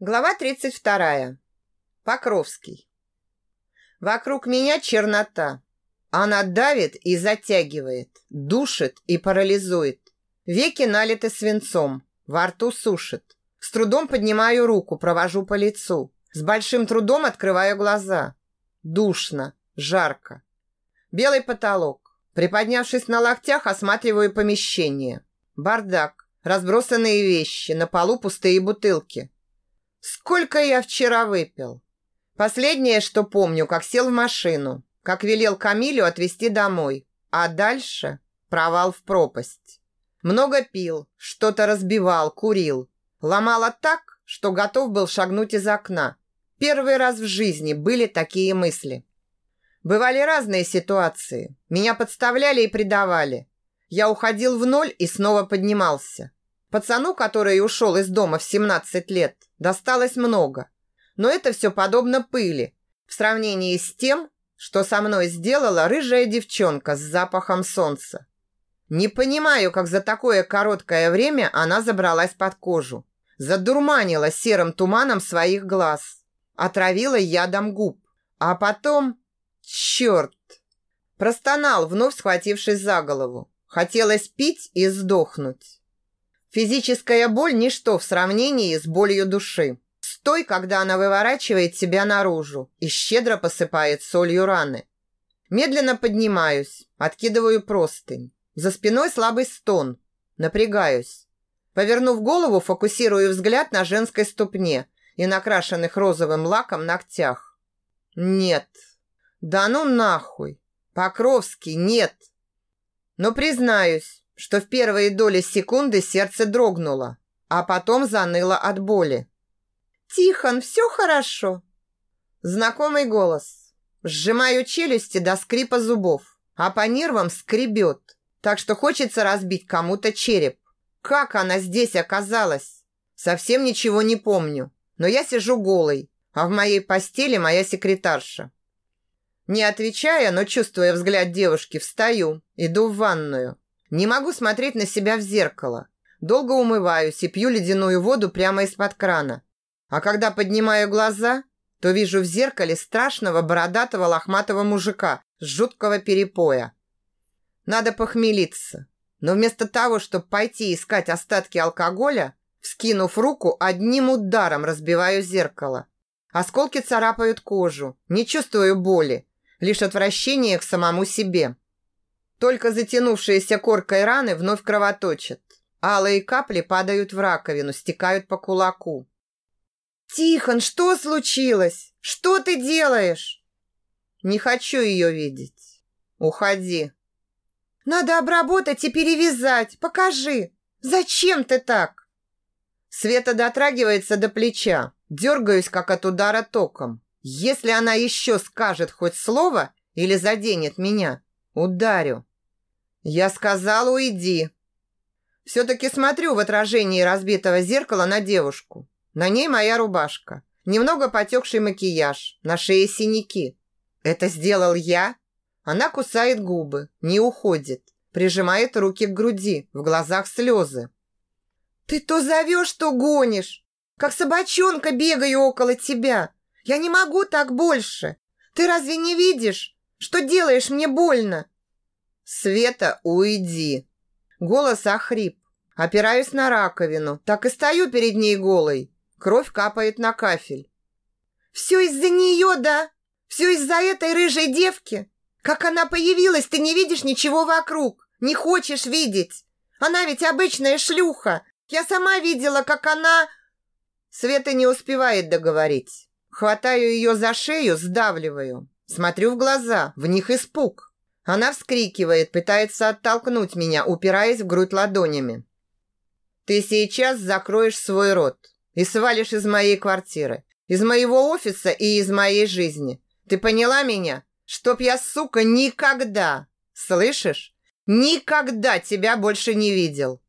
Глава 32. Покровский. Вокруг меня чернота. Она давит и затягивает, душит и парализует. Веки налиты свинцом, во рту сушит. С трудом поднимаю руку, провожу по лицу. С большим трудом открываю глаза. Душно, жарко. Белый потолок. Приподнявшись на локтях, осматриваю помещение. Бардак, разбросанные вещи, на полу пустые бутылки. Сколько я вчера выпил? Последнее, что помню, как сел в машину, как велел Камилю отвезти домой, а дальше провал в пропасть. Много пил, что-то разбивал, курил. Ломало так, что готов был шагнуть из окна. Первый раз в жизни были такие мысли. Бывали разные ситуации. Меня подставляли и предавали. Я уходил в ноль и снова поднимался. Пацану, который ушел из дома в 17 лет, досталось много. Но это все подобно пыли в сравнении с тем, что со мной сделала рыжая девчонка с запахом солнца. Не понимаю, как за такое короткое время она забралась под кожу. Задурманила серым туманом своих глаз. Отравила ядом губ. А потом... Черт! Простонал, вновь схватившись за голову. Хотелось пить и сдохнуть. Физическая боль – ничто в сравнении с болью души. С той, когда она выворачивает себя наружу и щедро посыпает солью раны. Медленно поднимаюсь, откидываю простынь. За спиной слабый стон. Напрягаюсь. Повернув голову, фокусирую взгляд на женской ступне и накрашенных розовым лаком ногтях. Нет. Да ну нахуй. Покровский, нет. Но признаюсь, что в первые доли секунды сердце дрогнуло, а потом заныло от боли. «Тихон, все хорошо?» Знакомый голос. Сжимаю челюсти до скрипа зубов, а по нервам скребет, так что хочется разбить кому-то череп. Как она здесь оказалась? Совсем ничего не помню, но я сижу голой, а в моей постели моя секретарша. Не отвечая, но чувствуя взгляд девушки, встаю, иду в ванную. Не могу смотреть на себя в зеркало. Долго умываюсь и пью ледяную воду прямо из-под крана. А когда поднимаю глаза, то вижу в зеркале страшного бородатого лохматого мужика с жуткого перепоя. Надо похмелиться. Но вместо того, чтобы пойти искать остатки алкоголя, вскинув руку, одним ударом разбиваю зеркало. Осколки царапают кожу. Не чувствую боли, лишь отвращение к самому себе. Только затянувшиеся коркой раны вновь кровоточат. Алые капли падают в раковину, стекают по кулаку. «Тихон, что случилось? Что ты делаешь?» «Не хочу ее видеть. Уходи». «Надо обработать и перевязать. Покажи. Зачем ты так?» Света дотрагивается до плеча. Дергаюсь, как от удара током. Если она еще скажет хоть слово или заденет меня, Ударю. Я сказала, уйди. Все-таки смотрю в отражении разбитого зеркала на девушку. На ней моя рубашка. Немного потекший макияж. На шее синяки. Это сделал я? Она кусает губы, не уходит. Прижимает руки к груди, в глазах слезы. Ты то зовешь, то гонишь. Как собачонка бегаю около тебя. Я не могу так больше. Ты разве не видишь? Что делаешь? Мне больно!» «Света, уйди!» Голос охрип. Опираюсь на раковину. Так и стою перед ней голой. Кровь капает на кафель. «Все из-за нее, да? Все из-за этой рыжей девки? Как она появилась, ты не видишь ничего вокруг. Не хочешь видеть. Она ведь обычная шлюха. Я сама видела, как она...» Света не успевает договорить. Хватаю ее за шею, сдавливаю. Смотрю в глаза, в них испуг. Она вскрикивает, пытается оттолкнуть меня, упираясь в грудь ладонями. Ты сейчас закроешь свой рот и свалишь из моей квартиры, из моего офиса и из моей жизни. Ты поняла меня? Чтоб я, сука, никогда, слышишь? Никогда тебя больше не видел.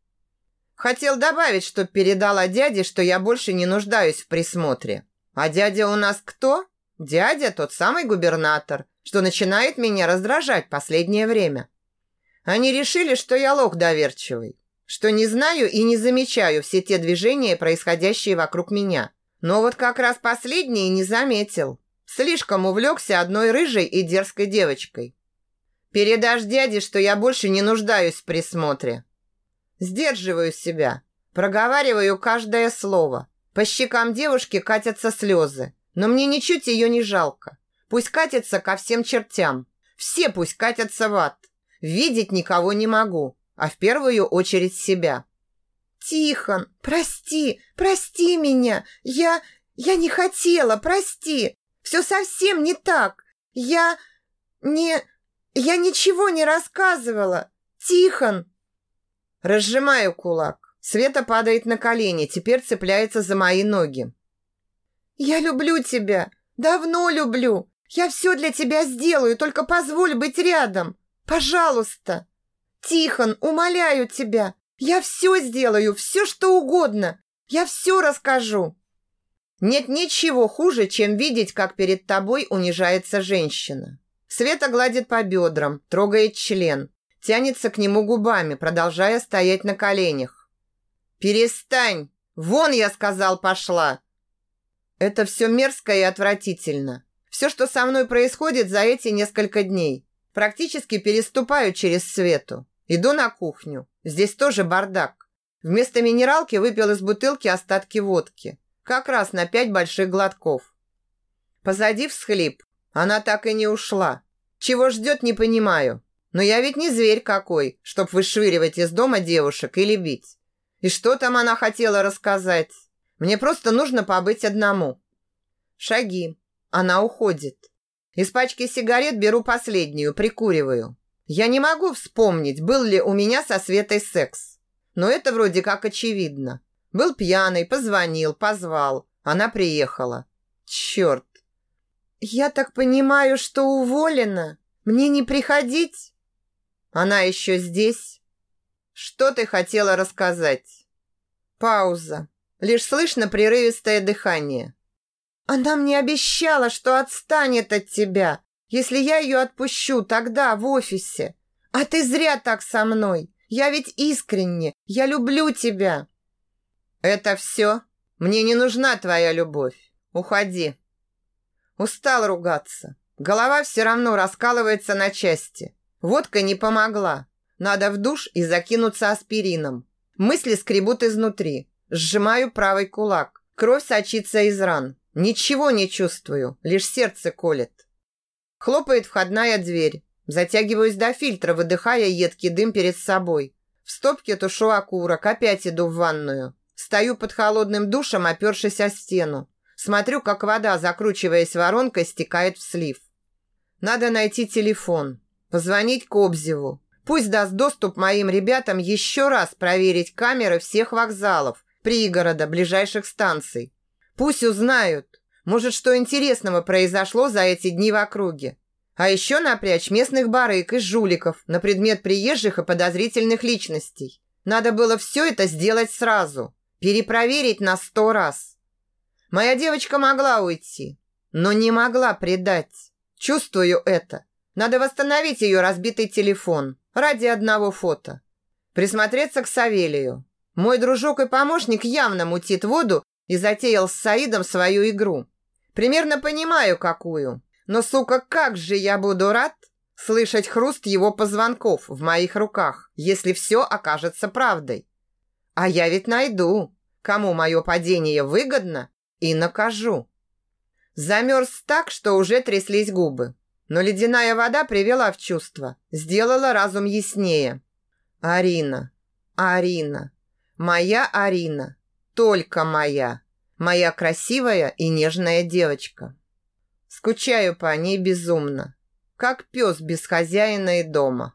Хотел добавить, что передала дяде, что я больше не нуждаюсь в присмотре. А дядя у нас кто? Дядя тот самый губернатор, что начинает меня раздражать последнее время. Они решили, что я лох доверчивый, что не знаю и не замечаю все те движения, происходящие вокруг меня. Но вот как раз последний не заметил. Слишком увлекся одной рыжей и дерзкой девочкой. Передашь дяде, что я больше не нуждаюсь в присмотре. Сдерживаю себя, проговариваю каждое слово. По щекам девушки катятся слезы, но мне ничуть ее не жалко. Пусть катится ко всем чертям. Все пусть катятся в ад. Видеть никого не могу, а в первую очередь себя. «Тихон, прости, прости меня! Я... я не хотела, прости! Все совсем не так! Я... не... я ничего не рассказывала! Тихон!» Разжимаю кулак. Света падает на колени, теперь цепляется за мои ноги. «Я люблю тебя! Давно люблю! Я все для тебя сделаю, только позволь быть рядом! Пожалуйста! Тихон, умоляю тебя! Я все сделаю, все что угодно. Я все расскажу. Нет ничего хуже, чем видеть, как перед тобой унижается женщина. Света гладит по бедрам, трогает член, тянется к нему губами, продолжая стоять на коленях. «Перестань! Вон, я сказал, пошла!» Это все мерзко и отвратительно. Все, что со мной происходит за эти несколько дней. Практически переступаю через Свету. Иду на кухню. Здесь тоже бардак. Вместо минералки выпил из бутылки остатки водки. Как раз на пять больших глотков. Позади всхлип. Она так и не ушла. Чего ждет, не понимаю. Но я ведь не зверь какой, чтоб вышвыривать из дома девушек или бить. И что там она хотела рассказать? Мне просто нужно побыть одному. Шаги. Она уходит. Из пачки сигарет беру последнюю, прикуриваю. Я не могу вспомнить, был ли у меня со Светой секс. Но это вроде как очевидно. Был пьяный, позвонил, позвал. Она приехала. Черт. Я так понимаю, что уволена? Мне не приходить? Она еще здесь? Что ты хотела рассказать? Пауза. Лишь слышно прерывистое дыхание. Она мне обещала, что отстанет от тебя. Если я ее отпущу тогда в офисе. А ты зря так со мной. Я ведь искренне. Я люблю тебя. Это все? Мне не нужна твоя любовь. Уходи. Устал ругаться. Голова все равно раскалывается на части. Водка не помогла. Надо в душ и закинуться аспирином. Мысли скребут изнутри. Сжимаю правый кулак. Кровь сочится из ран. Ничего не чувствую, лишь сердце колет. Хлопает входная дверь. Затягиваюсь до фильтра, выдыхая едкий дым перед собой. В стопке тушу окурок, опять иду в ванную. Стою под холодным душем, опершись о стену. Смотрю, как вода, закручиваясь воронкой, стекает в слив. Надо найти телефон. Позвонить Кобзеву. Пусть даст доступ моим ребятам еще раз проверить камеры всех вокзалов, пригорода, ближайших станций. Пусть узнают, может, что интересного произошло за эти дни в округе. А еще напрячь местных барыг и жуликов на предмет приезжих и подозрительных личностей. Надо было все это сделать сразу. Перепроверить на сто раз. Моя девочка могла уйти, но не могла предать. Чувствую это. Надо восстановить ее разбитый телефон ради одного фото. Присмотреться к Савелию. Мой дружок и помощник явно мутит воду и затеял с Саидом свою игру. Примерно понимаю, какую. Но, сука, как же я буду рад слышать хруст его позвонков в моих руках, если все окажется правдой. А я ведь найду, кому мое падение выгодно, и накажу. Замерз так, что уже тряслись губы. Но ледяная вода привела в чувство, сделала разум яснее. Арина, Арина, моя Арина, только моя моя красивая и нежная девочка. Скучаю по ней безумно, как пес без хозяина и дома.